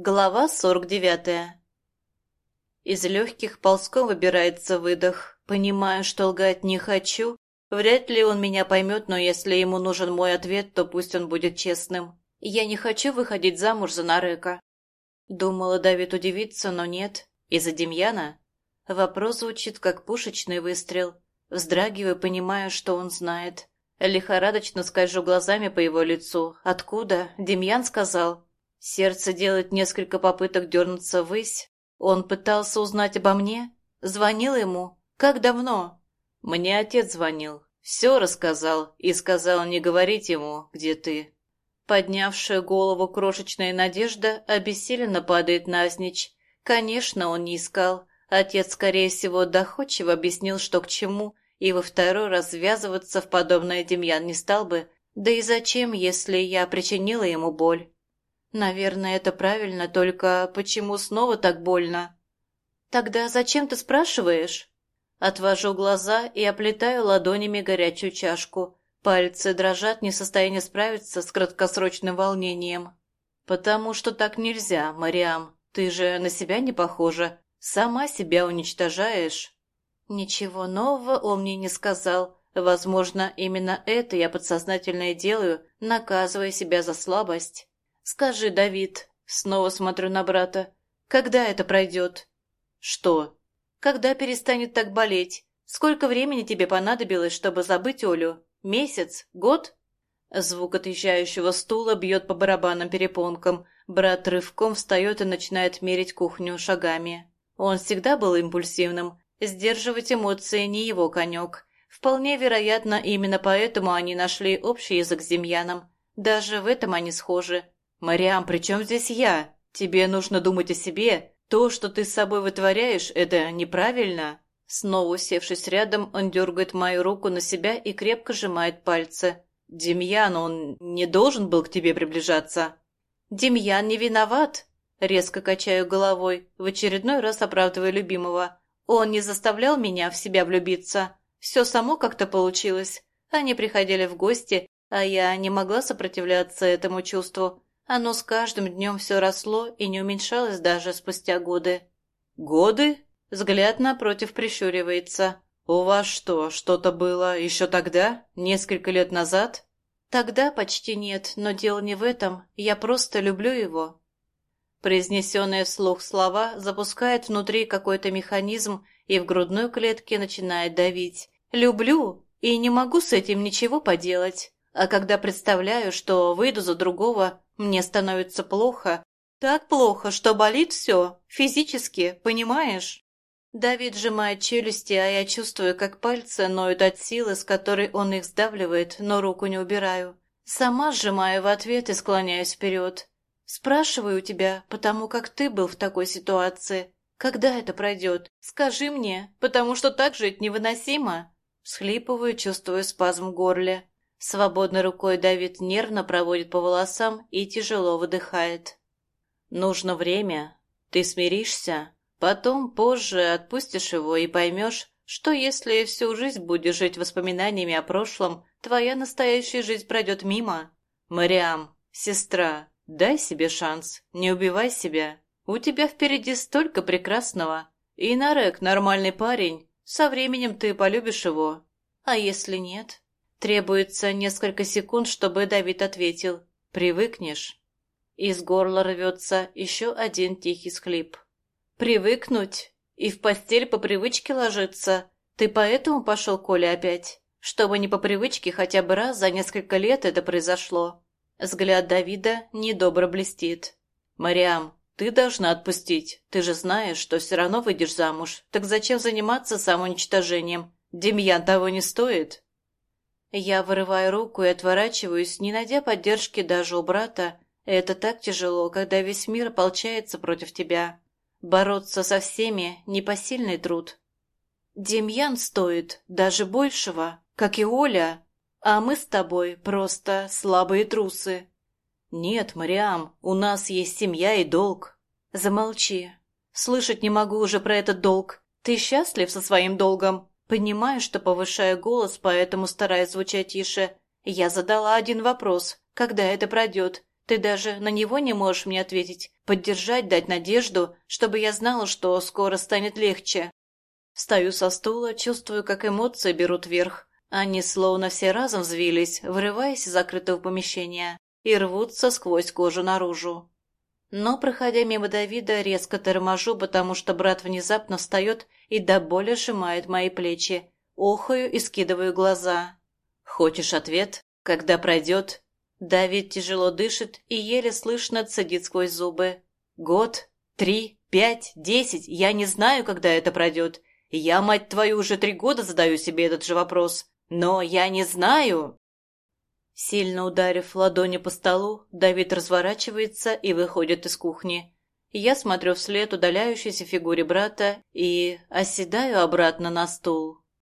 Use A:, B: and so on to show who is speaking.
A: Глава сорок девятая. Из легких ползком выбирается выдох. Понимаю, что лгать не хочу. Вряд ли он меня поймет, но если ему нужен мой ответ, то пусть он будет честным. Я не хочу выходить замуж за Нарека. Думала, Давид удивится, но нет. Из-за Демьяна? Вопрос звучит, как пушечный выстрел. Вздрагиваю, понимаю, что он знает. Лихорадочно скольжу глазами по его лицу. Откуда? Демьян сказал. Сердце делает несколько попыток дернуться ввысь. Он пытался узнать обо мне? Звонил ему? Как давно? Мне отец звонил. Все рассказал и сказал не говорить ему, где ты. Поднявшая голову крошечная надежда обессиленно падает навзничь. Конечно, он не искал. Отец, скорее всего, доходчиво объяснил, что к чему, и во второй раз связываться в подобное Демьян не стал бы. Да и зачем, если я причинила ему боль? Наверное, это правильно, только почему снова так больно? Тогда зачем ты спрашиваешь? Отвожу глаза и оплетаю ладонями горячую чашку. Пальцы дрожат, не в состоянии справиться с краткосрочным волнением. «Потому что так нельзя, Мариам. Ты же на себя не похожа. Сама себя уничтожаешь». Ничего нового он мне не сказал. Возможно, именно это я подсознательно и делаю, наказывая себя за слабость. «Скажи, Давид...» Снова смотрю на брата. «Когда это пройдет?» «Что?» «Когда перестанет так болеть? Сколько времени тебе понадобилось, чтобы забыть Олю? Месяц? Год?» Звук отъезжающего стула бьет по барабанным перепонкам. Брат рывком встает и начинает мерить кухню шагами. Он всегда был импульсивным. Сдерживать эмоции не его конек. Вполне вероятно, именно поэтому они нашли общий язык с Демьяном. Даже в этом они схожи. «Мариам, при чем здесь я? Тебе нужно думать о себе. То, что ты с собой вытворяешь, это неправильно». Снова усевшись рядом, он дергает мою руку на себя и крепко сжимает пальцы. «Демьян, он не должен был к тебе приближаться». «Демьян не виноват», — резко качаю головой, в очередной раз оправдывая любимого. «Он не заставлял меня в себя влюбиться. Все само как-то получилось. Они приходили в гости, а я не могла сопротивляться этому чувству. Оно с каждым днем все росло и не уменьшалось даже спустя годы. «Годы?» Взгляд напротив прищуривается. «У вас что, что-то было еще тогда? Несколько лет назад?» «Тогда почти нет, но дело не в этом. Я просто люблю его». Произнесенные вслух слова запускают внутри какой-то механизм и в грудной клетке начинает давить. «Люблю, и не могу с этим ничего поделать. А когда представляю, что выйду за другого, мне становится плохо. Так плохо, что болит все, физически, понимаешь? Давид сжимает челюсти, а я чувствую, как пальцы ноют от силы, с которой он их сдавливает, но руку не убираю. Сама сжимаю в ответ и склоняюсь вперед. Спрашиваю у тебя, потому как ты был в такой ситуации. Когда это пройдет? Скажи мне, потому что так жить невыносимо. Схлипываю, чувствую спазм в горле. Свободной рукой Давид нервно проводит по волосам и тяжело выдыхает. «Нужно время. Ты смиришься. Потом, позже, отпустишь его и поймешь, что если всю жизнь будешь жить воспоминаниями о прошлом, твоя настоящая жизнь пройдет мимо. Мариам, сестра, дай себе шанс, не убивай себя. У тебя впереди столько прекрасного. И Нарек нормальный парень, со временем ты полюбишь его. А если нет?» Требуется несколько секунд, чтобы Давид ответил «Привыкнешь». Из горла рвется еще один тихий схлип. «Привыкнуть? И в постель по привычке ложиться? Ты поэтому пошел, Коля, опять? Чтобы не по привычке хотя бы раз за несколько лет это произошло». Взгляд Давида недобро блестит. «Мариам, ты должна отпустить. Ты же знаешь, что все равно выйдешь замуж. Так зачем заниматься самоуничтожением? Демьян того не стоит?» Я вырываю руку и отворачиваюсь, не найдя поддержки даже у брата. Это так тяжело, когда весь мир ополчается против тебя. Бороться со всеми — непосильный труд. Демьян стоит даже большего, как и Оля, а мы с тобой просто слабые трусы. Нет, Мариам, у нас есть семья и долг. Замолчи. Слышать не могу уже про этот долг. Ты счастлив со своим долгом? Понимаю, что повышаю голос, поэтому стараюсь звучать тише. Я задала один вопрос. Когда это пройдет? Ты даже на него не можешь мне ответить, поддержать, дать надежду, чтобы я знала, что скоро станет легче. Встаю со стула, чувствую, как эмоции берут верх. Они словно все разом взвились, вырываясь из закрытого помещения, и рвутся сквозь кожу наружу. Но, проходя мимо Давида, резко торможу, потому что брат внезапно встает и до боли сжимает мои плечи. Охаю и скидываю глаза. «Хочешь ответ? Когда пройдет?» Давид тяжело дышит и еле слышно цедит сквозь зубы. «Год? Три? Пять? Десять? Я не знаю, когда это пройдет. Я, мать твою, уже три года задаю себе этот же вопрос. Но я не знаю!» Сильно ударив ладони по столу, Давид разворачивается и выходит из кухни. Я смотрю вслед удаляющейся фигуре брата и оседаю обратно на стул.